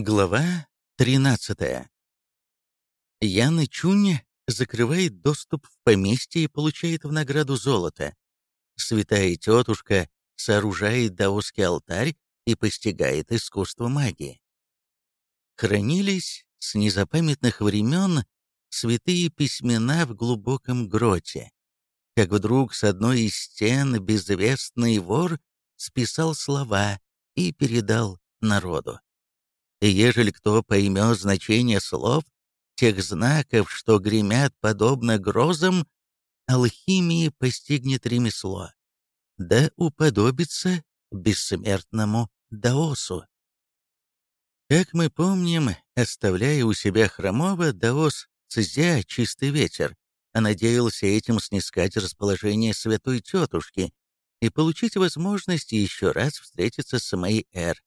Глава 13 Яна Чунь закрывает доступ в поместье и получает в награду золото. Святая тетушка сооружает даосский алтарь и постигает искусство магии. Хранились с незапамятных времен святые письмена в глубоком гроте. Как вдруг с одной из стен безвестный вор списал слова и передал народу. И ежели кто поймет значение слов, тех знаков, что гремят подобно грозам, алхимии постигнет ремесло, да уподобится бессмертному Даосу. Как мы помним, оставляя у себя Хромова, Даос Цзя чистый ветер, а надеялся этим снискать расположение святой тетушки и получить возможность еще раз встретиться с моей Эр.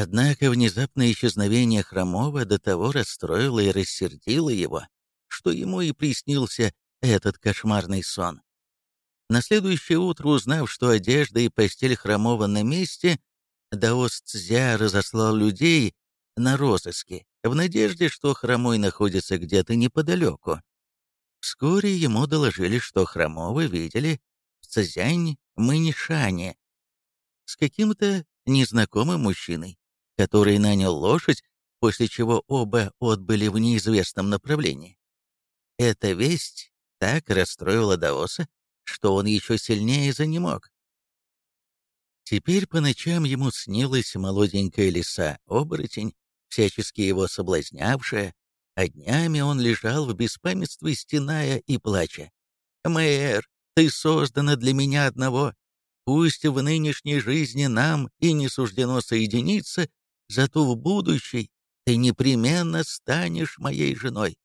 Однако внезапное исчезновение Хромова до того расстроило и рассердило его, что ему и приснился этот кошмарный сон. На следующее утро, узнав, что одежда и постель Хромова на месте, Даос Цзя разослал людей на розыски, в надежде, что Хромой находится где-то неподалеку. Вскоре ему доложили, что Хромова видели в Цзянь-Мэньшане с каким-то незнакомым мужчиной который нанял лошадь, после чего оба отбыли в неизвестном направлении. Эта весть так расстроила Даоса, что он еще сильнее занемог. Теперь по ночам ему снилась молоденькая лиса-оборотень, всячески его соблазнявшая, а днями он лежал в беспамятстве, стеная и плача. «Мэр, ты создана для меня одного. Пусть в нынешней жизни нам и не суждено соединиться, зато в будущей ты непременно станешь моей женой.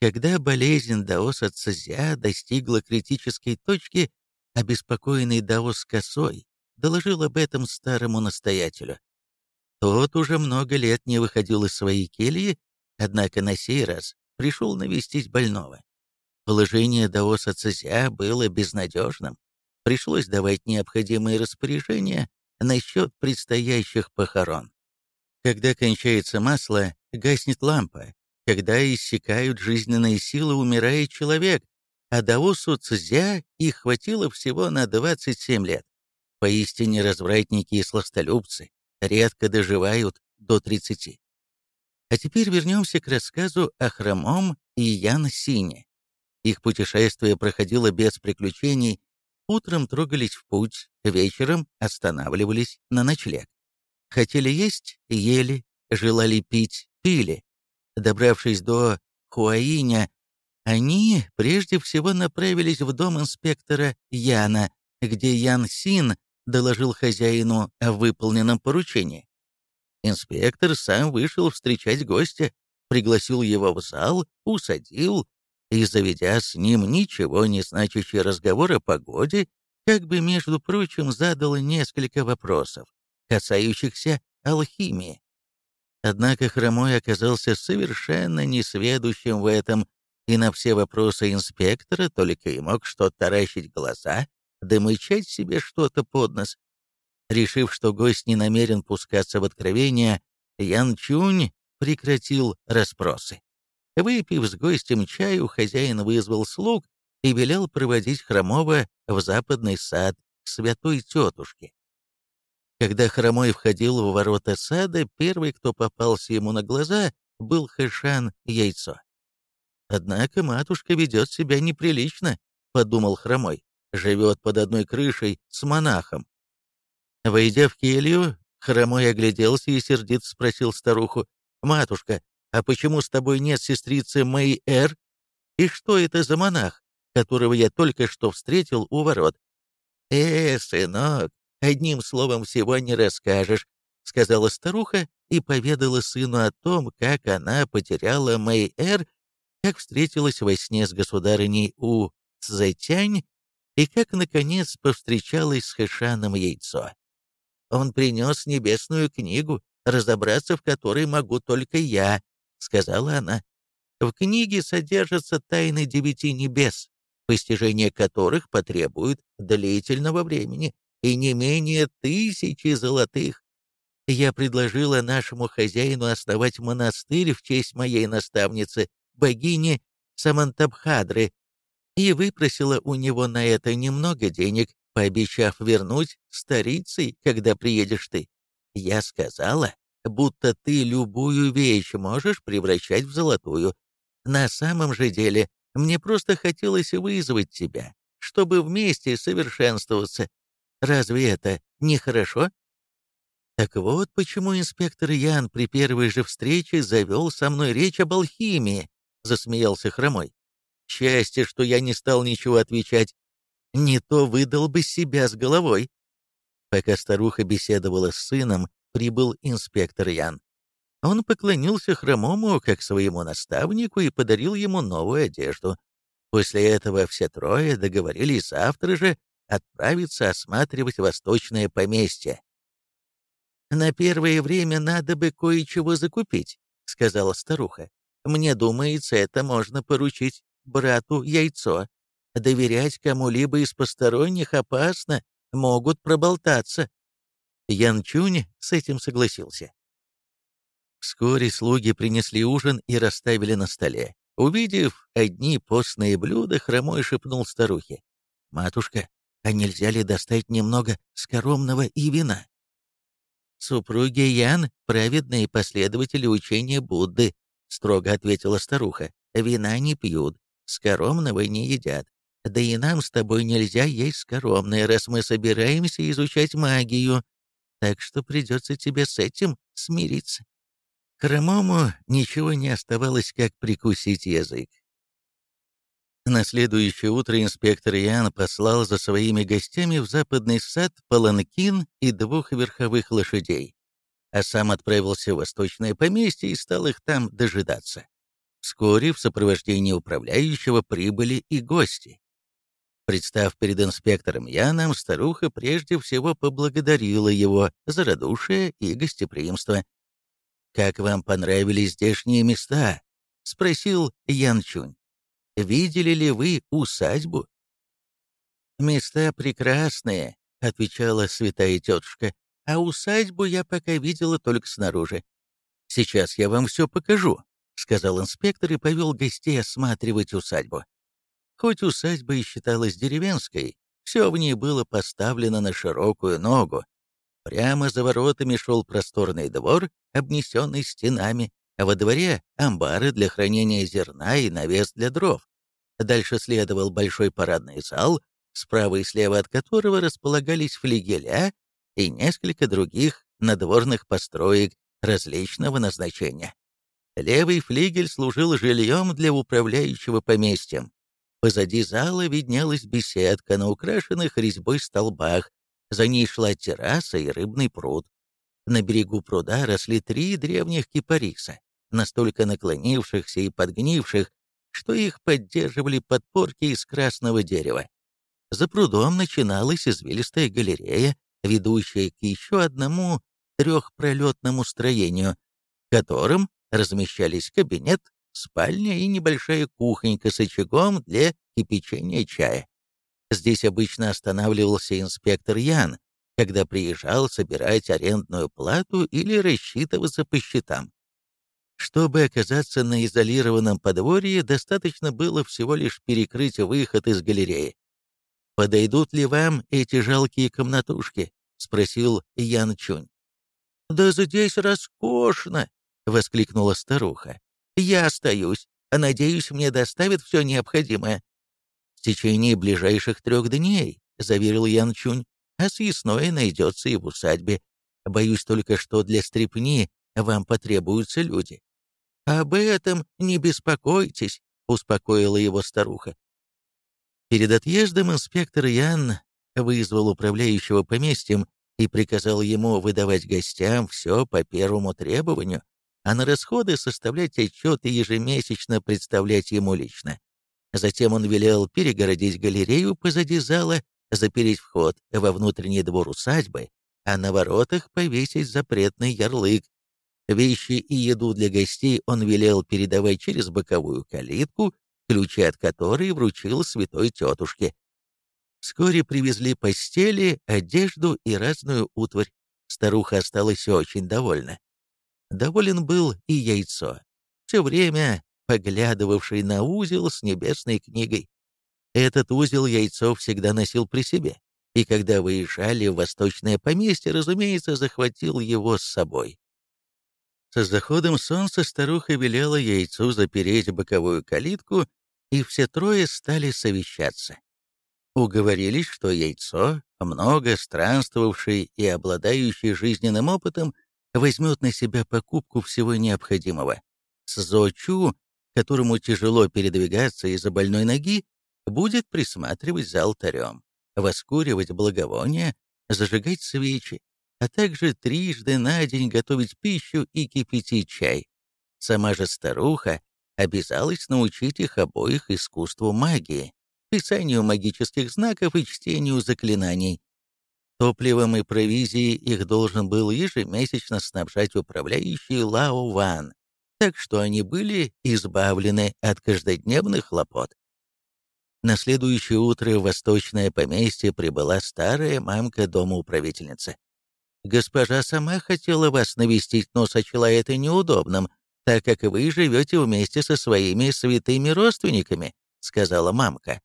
Когда болезнь Даоса Цзя достигла критической точки, обеспокоенный Даос Косой доложил об этом старому настоятелю. Тот уже много лет не выходил из своей кельи, однако на сей раз пришел навестить больного. Положение Даоса Цзя было безнадежным. Пришлось давать необходимые распоряжения насчет предстоящих похорон. Когда кончается масло, гаснет лампа. Когда иссякают жизненные силы, умирает человек, а Даосу Цзя их хватило всего на 27 лет. Поистине развратники и сластолюбцы редко доживают до 30. А теперь вернемся к рассказу о Хромом и Ян Сине. Их путешествие проходило без приключений, утром трогались в путь, вечером останавливались на ночлег. Хотели есть — ели, желали пить — пили. Добравшись до Хуаиня, они прежде всего направились в дом инспектора Яна, где Ян Син доложил хозяину о выполненном поручении. Инспектор сам вышел встречать гостя, пригласил его в зал, усадил и, заведя с ним ничего не значащий разговор о погоде, как бы, между прочим, задал несколько вопросов касающихся алхимии. Однако Хромой оказался совершенно несведущим в этом, и на все вопросы инспектора только и мог что таращить глаза, да мычать себе что-то под нос. Решив, что гость не намерен пускаться в откровения, Ян Чунь прекратил расспросы. Выпив с гостем чаю, хозяин вызвал слуг и велел проводить Хромова в западный сад к святой тетушке. Когда Хромой входил в ворота сада, первый, кто попался ему на глаза, был Хэшан Яйцо. «Однако матушка ведет себя неприлично», — подумал Хромой. «Живет под одной крышей с монахом». Войдя в келью, Хромой огляделся и сердито спросил старуху. «Матушка, а почему с тобой нет сестрицы Мэй Эр? И что это за монах, которого я только что встретил у ворот?» «Э, сынок, одним словом всего не расскажешь», — сказала старуха и поведала сыну о том, как она потеряла Мэй-Эр, как встретилась во сне с государыней У Цзэтянь и как, наконец, повстречалась с Хэшаном Яйцо. «Он принес небесную книгу, разобраться в которой могу только я», — сказала она. «В книге содержатся тайны девяти небес, постижение которых потребует длительного времени и не менее тысячи золотых. Я предложила нашему хозяину основать монастырь в честь моей наставницы, богини Самантабхадры, и выпросила у него на это немного денег, пообещав вернуть старицей, когда приедешь ты. Я сказала, будто ты любую вещь можешь превращать в золотую. На самом же деле, мне просто хотелось вызвать тебя, чтобы вместе совершенствоваться. Разве это не хорошо? Так вот, почему инспектор Ян при первой же встрече завел со мной речь об алхимии, засмеялся Хромой. Счастье, что я не стал ничего отвечать. Не то выдал бы себя с головой. Пока старуха беседовала с сыном, прибыл инспектор Ян. Он поклонился хромому как своему наставнику и подарил ему новую одежду. После этого все трое договорились завтра же отправиться осматривать восточное поместье. «На первое время надо бы кое-чего закупить», — сказала старуха. «Мне думается, это можно поручить брату яйцо. Доверять кому-либо из посторонних опасно, могут проболтаться». Ян Чунь с этим согласился. Вскоре слуги принесли ужин и расставили на столе. Увидев одни постные блюда, хромой шепнул старухе. «Матушка, а нельзя ли достать немного скоромного и вина?» «Супруги Ян — праведные последователи учения Будды», — строго ответила старуха. «Вина не пьют, скоромного не едят. Да и нам с тобой нельзя есть скоромное, раз мы собираемся изучать магию так что придется тебе с этим смириться. Хромому ничего не оставалось, как прикусить язык. На следующее утро инспектор Ян послал за своими гостями в западный сад паланкин и двух верховых лошадей, а сам отправился в восточное поместье и стал их там дожидаться. Вскоре в сопровождении управляющего прибыли и гости. Представ перед инспектором Яном, старуха прежде всего поблагодарила его за радушие и гостеприимство. «Как вам понравились здешние места?» — спросил Ян Чунь. «Видели ли вы усадьбу?» «Места прекрасные», — отвечала святая тетушка, «а усадьбу я пока видела только снаружи. Сейчас я вам все покажу», — сказал инспектор и повел гостей осматривать усадьбу. Хоть усадьба и считалась деревенской, все в ней было поставлено на широкую ногу. Прямо за воротами шел просторный двор, обнесенный стенами, а во дворе — амбары для хранения зерна и навес для дров. Дальше следовал большой парадный зал, справа и слева от которого располагались флигеля и несколько других надворных построек различного назначения. Левый флигель служил жильем для управляющего поместьем, Позади зала виднелась беседка на украшенных резьбой столбах, за ней шла терраса и рыбный пруд. На берегу пруда росли три древних кипариса, настолько наклонившихся и подгнивших, что их поддерживали подпорки из красного дерева. За прудом начиналась извилистая галерея, ведущая к еще одному трехпролетному строению, в котором размещались кабинет, спальня и небольшая кухонька с очагом для кипячения чая. Здесь обычно останавливался инспектор Ян, когда приезжал собирать арендную плату или рассчитываться по счетам. Чтобы оказаться на изолированном подворье, достаточно было всего лишь перекрыть выход из галереи. «Подойдут ли вам эти жалкие комнатушки?» — спросил Ян Чунь. «Да здесь роскошно!» — воскликнула старуха. Я остаюсь, а надеюсь, мне доставят все необходимое. В течение ближайших трех дней, — заверил Ян Чунь, — а съестное найдется и в усадьбе. Боюсь только, что для стрепни вам потребуются люди. «Об этом не беспокойтесь», — успокоила его старуха. Перед отъездом инспектор Ян вызвал управляющего поместьем и приказал ему выдавать гостям все по первому требованию, а на расходы составлять отчет и ежемесячно представлять ему лично. Затем он велел перегородить галерею позади зала, запереть вход во внутренний двор усадьбы, а на воротах повесить запретный ярлык. Вещи и еду для гостей он велел передавать через боковую калитку, ключи от которой вручил святой тетушке. Вскоре привезли постели, одежду и разную утварь. Старуха осталась очень довольна. Доволен был и яйцо, все время поглядывавший на узел с небесной книгой. Этот узел яйцо всегда носил при себе, и когда выезжали в восточное поместье, разумеется, захватил его с собой. С заходом солнца старуха велела яйцу запереть боковую калитку, и все трое стали совещаться. Уговорились, что яйцо, много странствовавший и обладающий жизненным опытом, возьмет на себя покупку всего необходимого. С Зочу, которому тяжело передвигаться из-за больной ноги, будет присматривать за алтарем, воскуривать благовония, зажигать свечи, а также трижды на день готовить пищу и кипятить чай. Сама же старуха обязалась научить их обоих искусству магии, писанию магических знаков и чтению заклинаний. Топливом и провизией их должен был ежемесячно снабжать управляющий Лао Ван, так что они были избавлены от каждодневных хлопот. На следующее утро в восточное поместье прибыла старая мамка дома управительницы. Госпожа сама хотела вас навестить, но сочла это неудобным, так как вы живете вместе со своими святыми родственниками», — сказала мамка.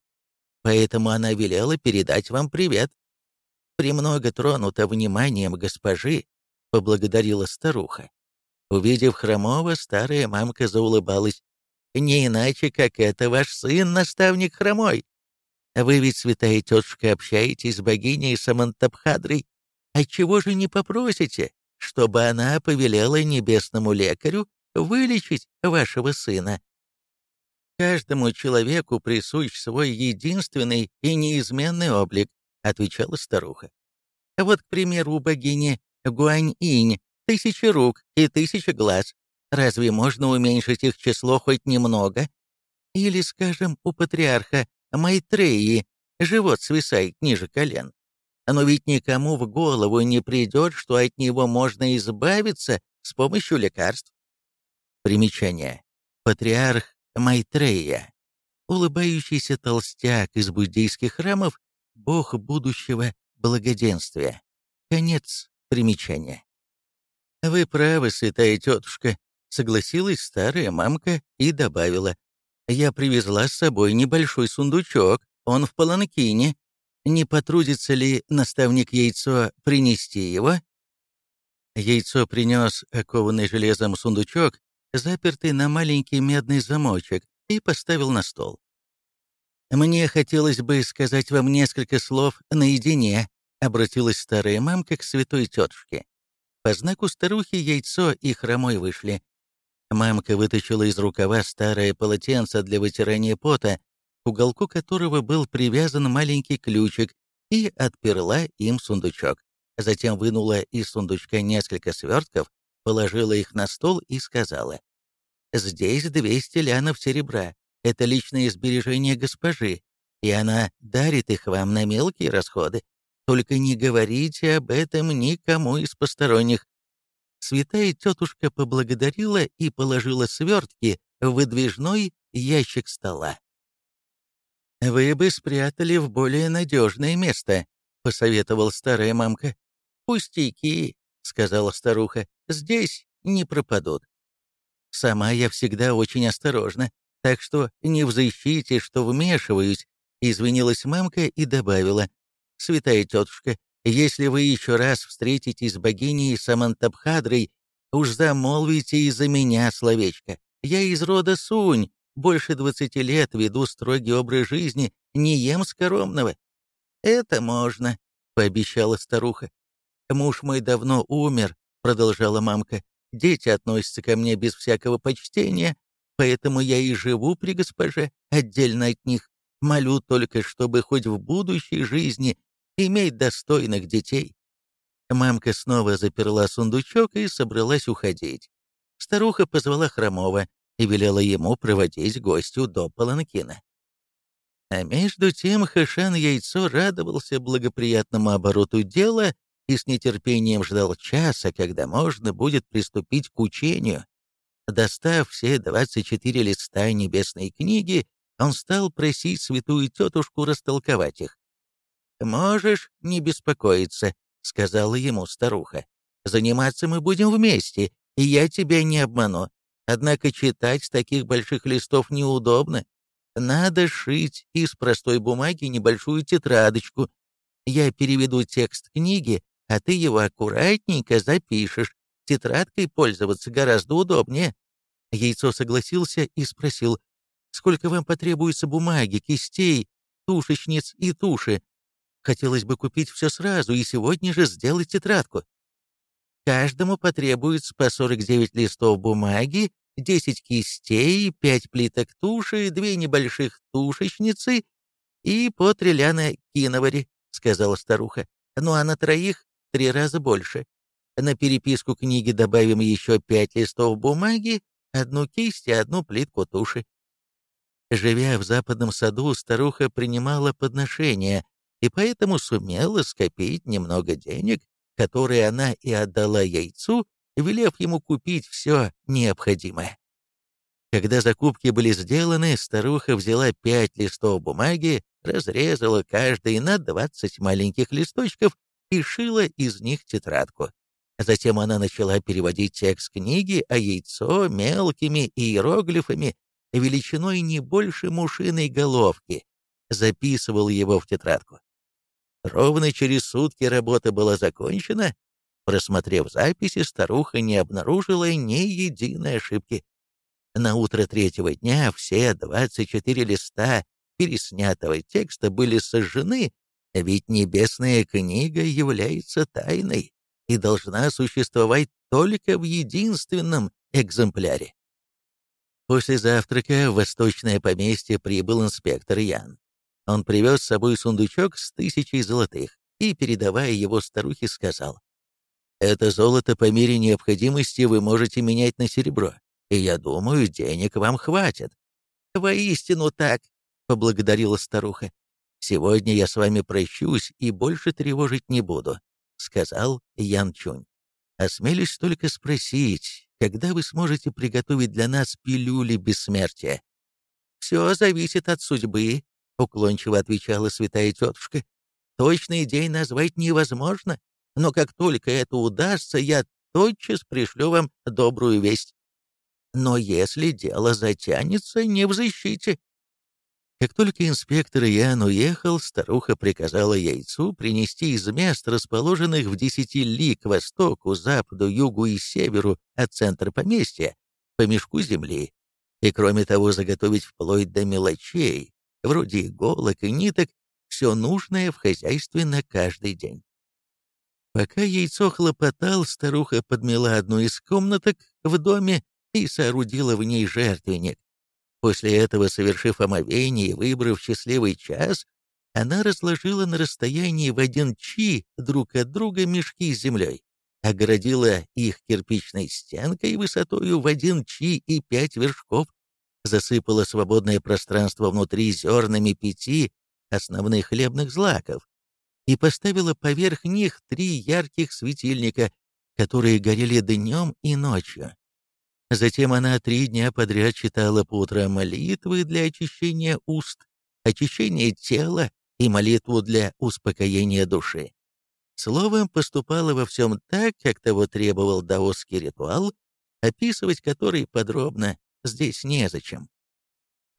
«Поэтому она велела передать вам привет». «Премного тронута вниманием госпожи», — поблагодарила старуха. Увидев Хромова, старая мамка заулыбалась. «Не иначе, как это ваш сын, наставник Хромой. Вы ведь, святая тетушка, общаетесь с богиней Самантабхадрой Отчего же не попросите, чтобы она повелела небесному лекарю вылечить вашего сына? Каждому человеку присущ свой единственный и неизменный облик, отвечала старуха. Вот, к примеру, у богини Гуань-инь тысяча рук и тысяча глаз. Разве можно уменьшить их число хоть немного? Или, скажем, у патриарха Майтреи живот свисает ниже колен. Но ведь никому в голову не придет, что от него можно избавиться с помощью лекарств. Примечание. Патриарх Майтрея. Улыбающийся толстяк из буддийских храмов, бог будущего благоденствия. Конец примечания. «Вы правы, святая тетушка», — согласилась старая мамка и добавила. «Я привезла с собой небольшой сундучок, он в паланкине, не потрудится ли наставник яйцо принести его? Яйцо принес окованный железом сундучок, запертый на маленький медный замочек, и поставил на стол. «Мне хотелось бы сказать вам несколько слов наедине», — обратилась старая мамка к святой тетушке. По знаку старухи яйцо и хромой вышли. Мамка вытащила из рукава старое полотенце для вытирания пота к уголку которого был привязан маленький ключик, и отперла им сундучок. Затем вынула из сундучка несколько свертков, положила их на стол и сказала, «Здесь 200 лянов серебра. Это личные сбережения госпожи, и она дарит их вам на мелкие расходы. Только не говорите об этом никому из посторонних». Святая тетушка поблагодарила и положила свертки в выдвижной ящик стола. «Вы бы спрятали в более надежное место», — посоветовал старая мамка. «Пустяки», — сказала старуха, — «здесь не пропадут». «Сама я всегда очень осторожна, так что не взыщите, что вмешиваюсь», — извинилась мамка и добавила. «Святая тетушка, если вы еще раз встретитесь с богиней Самантабхадрой, уж замолвите из-за меня словечко. Я из рода Сунь, больше двадцати лет веду строгий образ жизни, не ем скоромного». «Это можно», — пообещала старуха. «Муж мой давно умер», — продолжала мамка. «Дети относятся ко мне без всякого почтения, поэтому я и живу при госпоже, отдельно от них. Молю только, чтобы хоть в будущей жизни иметь достойных детей». Мамка снова заперла сундучок и собралась уходить. Старуха позвала Хромова и велела ему проводить гостю до Паланкина. А между тем Хэшан Яйцо радовался благоприятному обороту дела и с нетерпением ждал часа, когда можно будет приступить к учению. Достав все 24 листа небесной книги, он стал просить святую тетушку растолковать их. «Можешь не беспокоиться», — сказала ему старуха. Заниматься мы будем вместе, и я тебя не обману. Однако читать с таких больших листов неудобно. Надо шить из простой бумаги небольшую тетрадочку. Я переведу текст книги, а ты его аккуратненько запишешь. Тетрадкой пользоваться гораздо удобнее». Яйцо согласился и спросил, «Сколько вам потребуется бумаги, кистей, тушечниц и туши? Хотелось бы купить все сразу и сегодня же сделать тетрадку». Каждому потребуется по 49 листов бумаги, 10 кистей, 5 плиток туши, 2 небольших тушечницы и по три ляна киновари, — сказала старуха. Ну а на троих три раза больше. На переписку книги добавим еще пять листов бумаги, одну кисть и одну плитку туши. Живя в западном саду, старуха принимала подношения и поэтому сумела скопить немного денег, которые она и отдала яйцу, велев ему купить все необходимое. Когда закупки были сделаны, старуха взяла пять листов бумаги, разрезала каждый на 20 маленьких листочков и шила из них тетрадку. Затем она начала переводить текст книги, а яйцо мелкими иероглифами, величиной не больше мушиной головки, записывал его в тетрадку. Ровно через сутки работа была закончена. Просмотрев записи, старуха не обнаружила ни единой ошибки. На утро третьего дня все 24 листа переснятого текста были сожжены, ведь небесная книга является тайной и должна существовать только в единственном экземпляре. После завтрака в восточное поместье прибыл инспектор Ян. Он привез с собой сундучок с тысячей золотых и, передавая его старухе, сказал, «Это золото по мере необходимости вы можете менять на серебро, и я думаю, денег вам хватит». «Воистину так», — поблагодарила старуха. «Сегодня я с вами прощусь и больше тревожить не буду. — сказал Ян Чунь. «Осмелюсь только спросить, когда вы сможете приготовить для нас пилюли бессмертия?» «Все зависит от судьбы», — уклончиво отвечала святая тетушка. «Точный день назвать невозможно, но как только это удастся, я тотчас пришлю вам добрую весть. Но если дело затянется, не взыщите. Как только инспектор Ян уехал, старуха приказала яйцу принести из мест, расположенных в десяти ли к востоку, западу, югу и северу от центра поместья, по мешку земли, и кроме того заготовить вплоть до мелочей, вроде иголок и ниток, все нужное в хозяйстве на каждый день. Пока яйцо хлопотал, старуха подмела одну из комнаток в доме и соорудила в ней жертвенник, После этого, совершив омовение и выбрав счастливый час, она разложила на расстоянии в один чи друг от друга мешки с землей, огородила их кирпичной стенкой высотою в один чи и пять вершков, засыпала свободное пространство внутри зернами пяти основных хлебных злаков и поставила поверх них три ярких светильника, которые горели днем и ночью. Затем она три дня подряд читала по утрам молитвы для очищения уст, очищения тела и молитву для успокоения души. Словом, поступала во всем так, как того требовал даосский ритуал, описывать который подробно здесь незачем.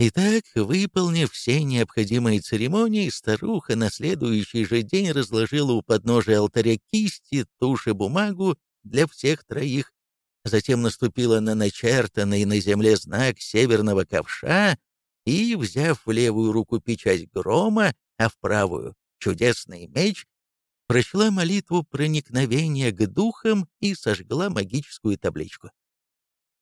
Итак, выполнив все необходимые церемонии, старуха на следующий же день разложила у подножия алтаря кисти, туши, бумагу для всех троих, затем наступила на начертанный на земле знак северного ковша и, взяв в левую руку печать грома, а в правую — чудесный меч, прочла молитву проникновения к духам и сожгла магическую табличку.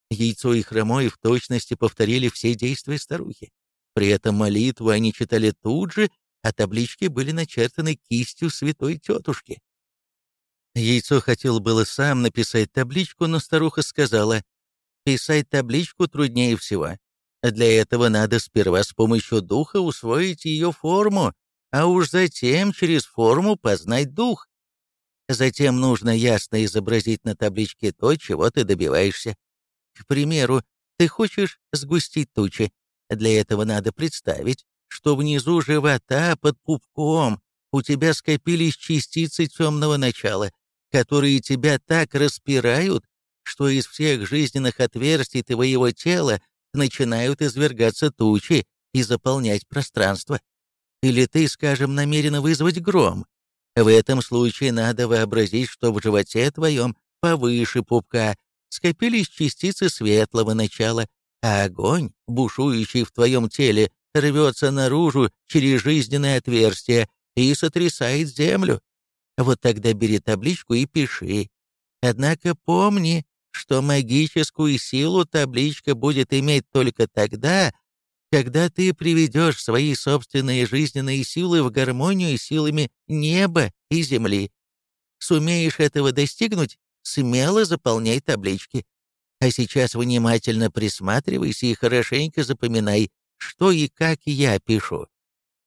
Яйцо и хромой в точности повторили все действия старухи. При этом молитву они читали тут же, а таблички были начертаны кистью святой тетушки. Яйцо хотел было сам написать табличку, но старуха сказала, «Писать табличку труднее всего. Для этого надо сперва с помощью духа усвоить ее форму, а уж затем через форму познать дух. Затем нужно ясно изобразить на табличке то, чего ты добиваешься. К примеру, ты хочешь сгустить тучи. Для этого надо представить, что внизу живота под пупком у тебя скопились частицы темного начала, которые тебя так распирают, что из всех жизненных отверстий твоего тела начинают извергаться тучи и заполнять пространство. Или ты, скажем, намерена вызвать гром. В этом случае надо вообразить, что в животе твоем повыше пупка скопились частицы светлого начала, а огонь, бушующий в твоем теле, рвется наружу через жизненное отверстие и сотрясает землю. Вот тогда бери табличку и пиши. Однако помни, что магическую силу табличка будет иметь только тогда, когда ты приведешь свои собственные жизненные силы в гармонию силами неба и земли. Сумеешь этого достигнуть, смело заполняй таблички. А сейчас внимательно присматривайся и хорошенько запоминай, что и как я пишу.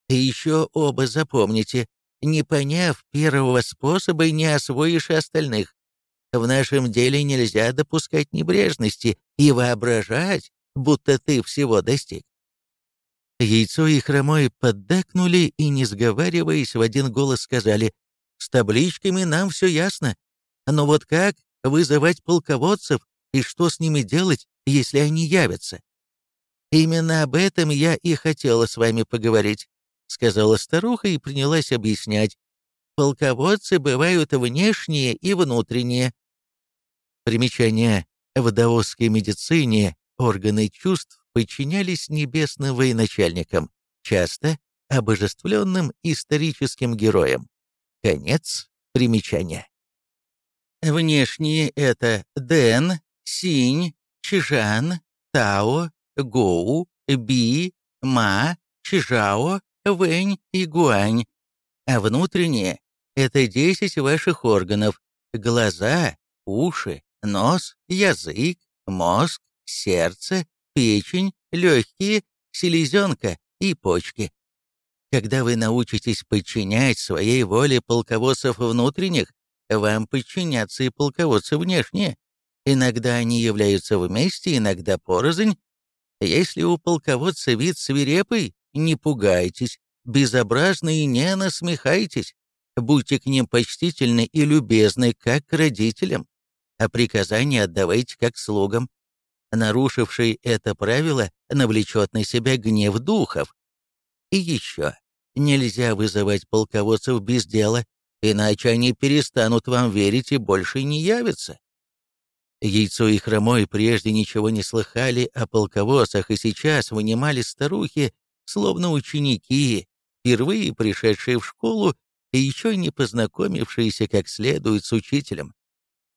И еще оба запомните, не поняв первого способа, не освоишь остальных. В нашем деле нельзя допускать небрежности и воображать, будто ты всего достиг. Яйцо и хромой поддакнули и, не сговариваясь, в один голос сказали, «С табличками нам все ясно. Но вот как вызывать полководцев и что с ними делать, если они явятся?» «Именно об этом я и хотела с вами поговорить», — сказала старуха и принялась объяснять. «Полководцы бывают внешние и внутренние». Примечание. В даосской медицине органы чувств подчинялись небесным военачальникам, часто обожествленным историческим героям. Конец примечания. Внешние — это Дэн, Синь, Чижан, Тао, Гоу, Би, Ма, Чижао, Вэнь и Гуань. А внутренние — это 10 ваших органов — глаза, уши, нос, язык, мозг, сердце, печень, легкие, селезенка и почки. Когда вы научитесь подчинять своей воле полководцев внутренних, вам подчинятся и полководцы внешние. Иногда они являются вместе, иногда порознь. Если у полководца вид свирепый, не пугайтесь, безобразно и не насмехайтесь. Будьте к ним почтительны и любезны, как к родителям, а приказания отдавайте как слугам. Нарушивший это правило навлечет на себя гнев духов. И еще, нельзя вызывать полководцев без дела, иначе они перестанут вам верить и больше не явятся. Яйцо и Хромой прежде ничего не слыхали о полководцах, и сейчас вынимали старухи, словно ученики, впервые пришедшие в школу и еще не познакомившиеся как следует с учителем.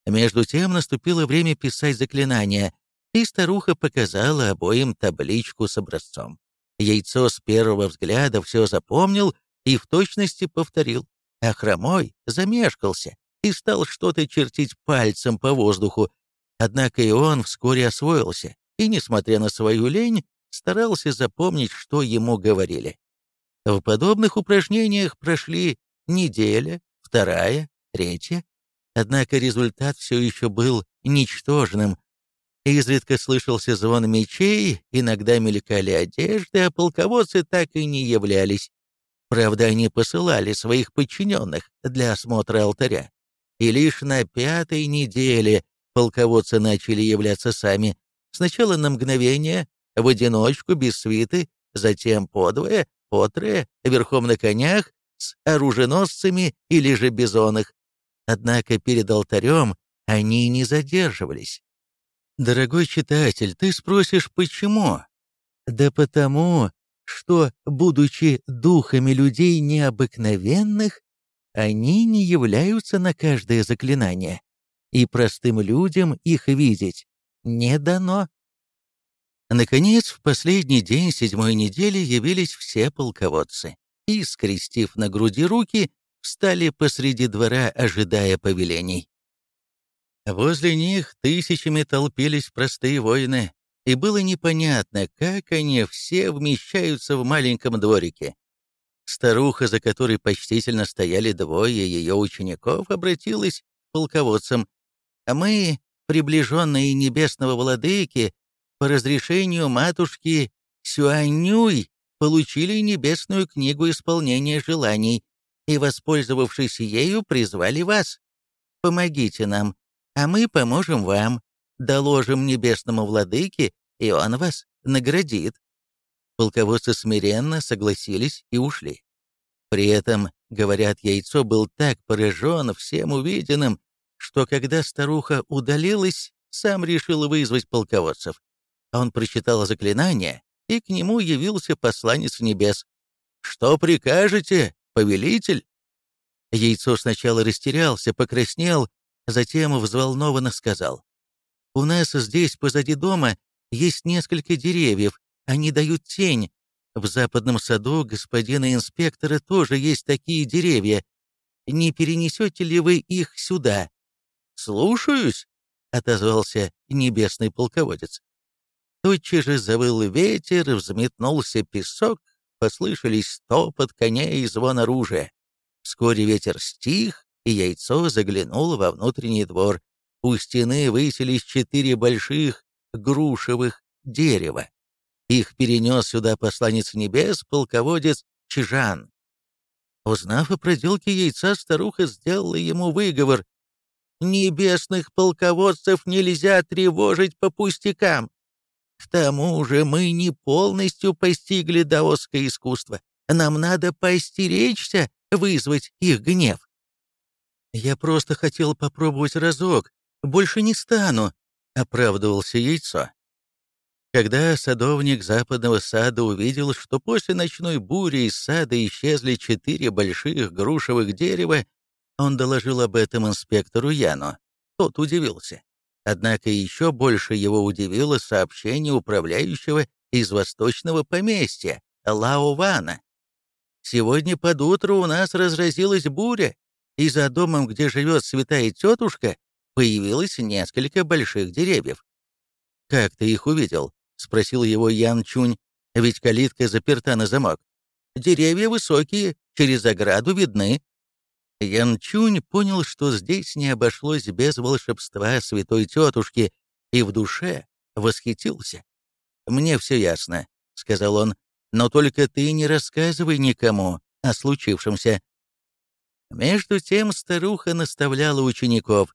Между тем наступило время писать заклинания, и старуха показала обоим табличку с образцом. Яйцо с первого взгляда все запомнил и в точности повторил, а хромой замешкался и стал что-то чертить пальцем по воздуху. Однако и он вскоре освоился, и, несмотря на свою лень, старался запомнить, что ему говорили. В подобных упражнениях прошли неделя, вторая, третья, однако результат все еще был ничтожным, Изредка слышался звон мечей, иногда мелькали одежды, а полководцы так и не являлись. Правда, они посылали своих подчиненных для осмотра алтаря. И лишь на пятой неделе полководцы начали являться сами. Сначала на мгновение, в одиночку, без свиты, затем подвое, потрое, верхом на конях, с оруженосцами или же бизонах. Однако перед алтарем они не задерживались. Дорогой читатель, ты спросишь, почему? Да потому, что, будучи духами людей необыкновенных, они не являются на каждое заклинание, и простым людям их видеть не дано. Наконец, в последний день седьмой недели явились все полководцы и, скрестив на груди руки, встали посреди двора, ожидая повелений. Возле них тысячами толпились простые воины, и было непонятно, как они все вмещаются в маленьком дворике. Старуха, за которой почтительно стояли двое ее учеников, обратилась к полководцам. «А мы, приближенные небесного владыки, по разрешению матушки Сюанюй, получили небесную книгу исполнения желаний и, воспользовавшись ею, призвали вас. помогите нам, а мы поможем вам, доложим небесному владыке, и он вас наградит». Полководцы смиренно согласились и ушли. При этом, говорят, яйцо был так поражен всем увиденным, что когда старуха удалилась, сам решил вызвать полководцев. Он прочитал заклинание, и к нему явился посланец небес. «Что прикажете, повелитель?» Яйцо сначала растерялся, покраснел, затем взволнованно сказал. «У нас здесь, позади дома, есть несколько деревьев, они дают тень. В западном саду господина инспектора тоже есть такие деревья. Не перенесете ли вы их сюда?» «Слушаюсь», — отозвался небесный полководец. Тотчас же завыл ветер, взметнулся песок, послышались стопот коней и звон оружия. Вскоре ветер стих, и яйцо заглянуло во внутренний двор. У стены высились четыре больших грушевых дерева. Их перенес сюда посланец небес, полководец Чижан. Узнав о проделке яйца, старуха сделала ему выговор. «Небесных полководцев нельзя тревожить по пустякам. К тому же мы не полностью постигли даосское искусство. Нам надо постеречься вызвать их гнев. «Я просто хотел попробовать разок, больше не стану», — оправдывался яйцо. Когда садовник западного сада увидел, что после ночной бури из сада исчезли четыре больших грушевых дерева, он доложил об этом инспектору Яну. Тот удивился. Однако еще больше его удивило сообщение управляющего из восточного поместья, Лао Вана. Сегодня под утро у нас разразилась буря, и за домом, где живет святая тетушка, появилось несколько больших деревьев. «Как ты их увидел?» — спросил его Ян Чунь, ведь калитка заперта на замок. «Деревья высокие, через ограду видны». Ян Чунь понял, что здесь не обошлось без волшебства святой тетушки, и в душе восхитился. «Мне все ясно», — сказал он, но только ты не рассказывай никому о случившемся». Между тем старуха наставляла учеников.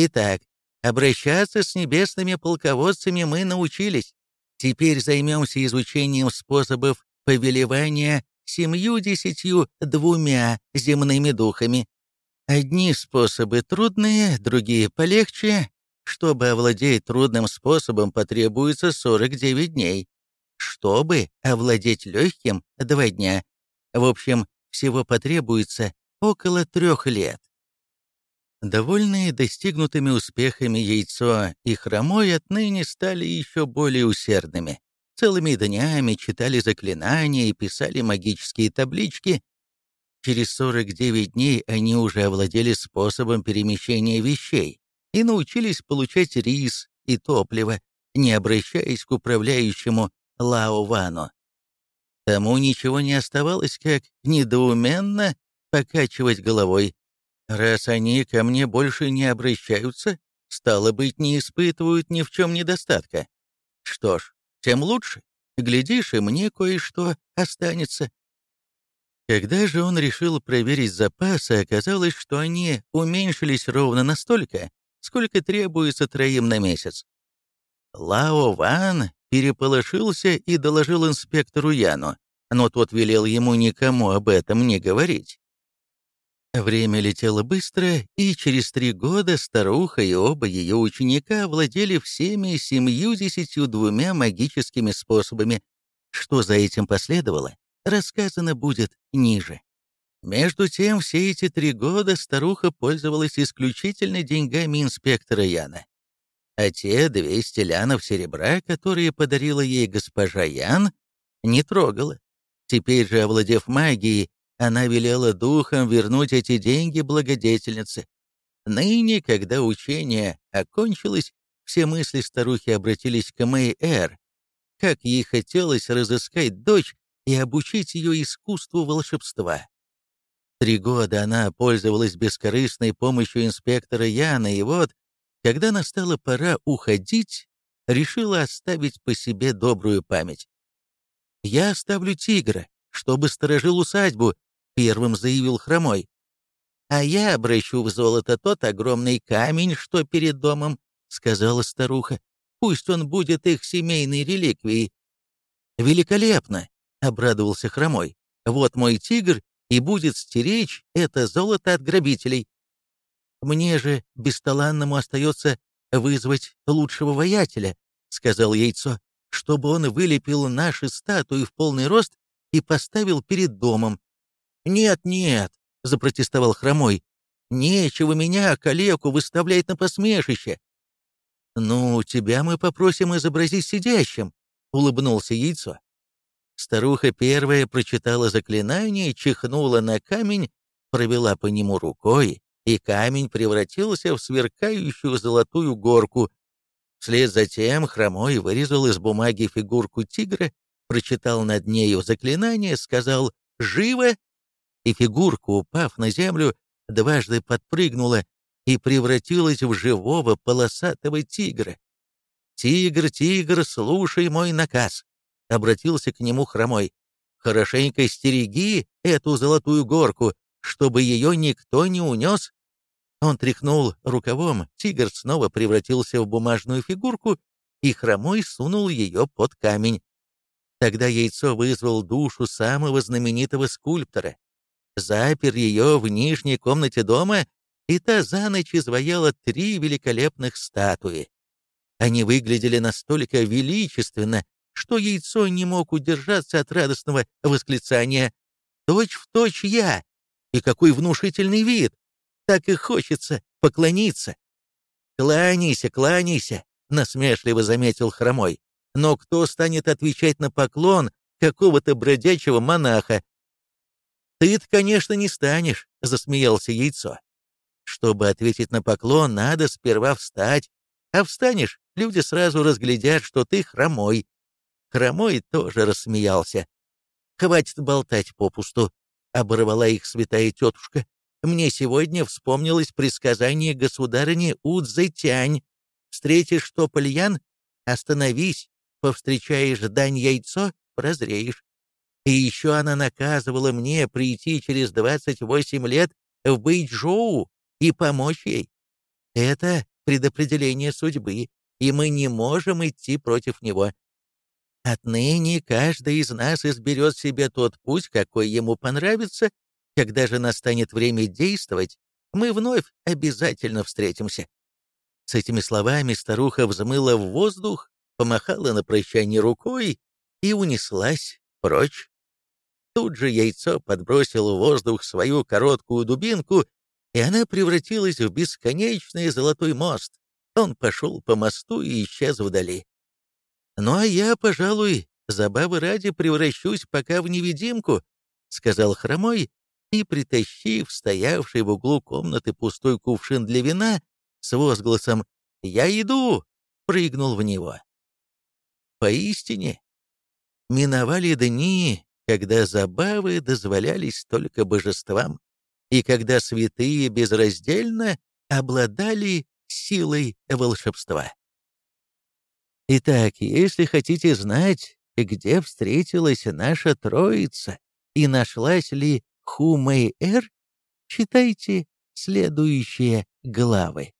«Итак, обращаться с небесными полководцами мы научились. Теперь займемся изучением способов повелевания семью-десятью двумя земными духами. Одни способы трудные, другие полегче. Чтобы овладеть трудным способом, потребуется 49 дней чтобы овладеть легким два дня. В общем, всего потребуется около трех лет. Довольные достигнутыми успехами яйцо и хромой отныне стали еще более усердными. Целыми днями читали заклинания и писали магические таблички. Через 49 дней они уже овладели способом перемещения вещей и научились получать рис и топливо, не обращаясь к управляющему Лао Вану. Тому ничего не оставалось, как недоуменно покачивать головой. Раз они ко мне больше не обращаются, стало быть, не испытывают ни в чем недостатка. Что ж, тем лучше. Глядишь, и мне кое-что останется. Когда же он решил проверить запасы, оказалось, что они уменьшились ровно настолько, сколько требуется троим на месяц. Лао Ван переполошился и доложил инспектору Яну, но тот велел ему никому об этом не говорить. Время летело быстро, и через три года старуха и оба ее ученика владели всеми семью-десятью двумя магическими способами. Что за этим последовало, рассказано будет ниже. Между тем, все эти три года старуха пользовалась исключительно деньгами инспектора Яна а те 200 лянов серебра, которые подарила ей госпожа Ян, не трогала. Теперь же, овладев магией, она велела духом вернуть эти деньги благодетельнице. Ныне, когда учение окончилось, все мысли старухи обратились к Мэй-Эр. Как ей хотелось разыскать дочь и обучить ее искусству волшебства. Три года она пользовалась бескорыстной помощью инспектора Яна, и вот когда настала пора уходить, решила оставить по себе добрую память. «Я оставлю тигра, чтобы сторожил усадьбу», — первым заявил Хромой. «А я обращу в золото тот огромный камень, что перед домом», — сказала старуха. «Пусть он будет их семейной реликвией». «Великолепно!» — обрадовался Хромой. «Вот мой тигр и будет стеречь это золото от грабителей. Мне же, бесталанному, остается вызвать лучшего воятеля», — сказал яйцо, «чтобы он вылепил наши статуи в полный рост и поставил перед домом». «Нет, нет», — запротестовал Хромой, «нечего меня, калеку, выставлять на посмешище». «Ну, тебя мы попросим изобразить сидящим», — улыбнулся яйцо. Старуха первая прочитала заклинание, чихнула на камень, провела по нему рукой, и камень превратился в сверкающую золотую горку. Вслед за тем Хромой вырезал из бумаги фигурку тигра, прочитал над нею заклинание, сказал «Живо!» И фигурка, упав на землю, дважды подпрыгнула и превратилась в живого полосатого тигра. «Тигр, тигр, слушай мой наказ!» — обратился к нему хромой. «Хорошенько стереги эту золотую горку, чтобы ее никто не унес он тряхнул рукавом, тигр снова превратился в бумажную фигурку, и хромой сунул ее под камень. Тогда яйцо вызвал душу самого знаменитого скульптора, запер ее в нижней комнате дома, и та за ночь изваяла три великолепных статуи. Они выглядели настолько величественно, что яйцо не мог удержаться от радостного восклицания «Точь в точь я! И какой внушительный вид! так и хочется поклониться. «Кланяйся, кланяйся», — насмешливо заметил Хромой. «Но кто станет отвечать на поклон какого-то бродячего монаха?» «Ты-то, конечно, не станешь», — засмеялся яйцо. «Чтобы ответить на поклон, надо сперва встать, а встанешь, люди сразу разглядят, что ты хромой». Хромой тоже рассмеялся. «Хватит болтать попусту», — оборвала их святая тетушка. Мне сегодня вспомнилось предсказание государыни Удзетянь. Встретишь топольян — остановись, повстречаешь дань яйцо — прозреешь. И еще она наказывала мне прийти через 28 лет в Бэйчжоу и помочь ей. Это предопределение судьбы, и мы не можем идти против него. Отныне каждый из нас изберет себе тот путь, какой ему понравится, когда же настанет время действовать, мы вновь обязательно встретимся». С этими словами старуха взмыла в воздух, помахала на прощание рукой и унеслась прочь. Тут же яйцо подбросило в воздух свою короткую дубинку, и она превратилась в бесконечный золотой мост. Он пошел по мосту и исчез вдали. «Ну а я, пожалуй, забавы ради превращусь пока в невидимку», — сказал Хромой и, притащив стоявший в углу комнаты пустой кувшин для вина, с возгласом «Я иду!» прыгнул в него. Поистине, миновали дни, когда забавы дозволялись только божествам, и когда святые безраздельно обладали силой волшебства. Итак, если хотите знать, где встретилась наша троица и нашлась ли Хумэй-Эр, читайте следующие главы.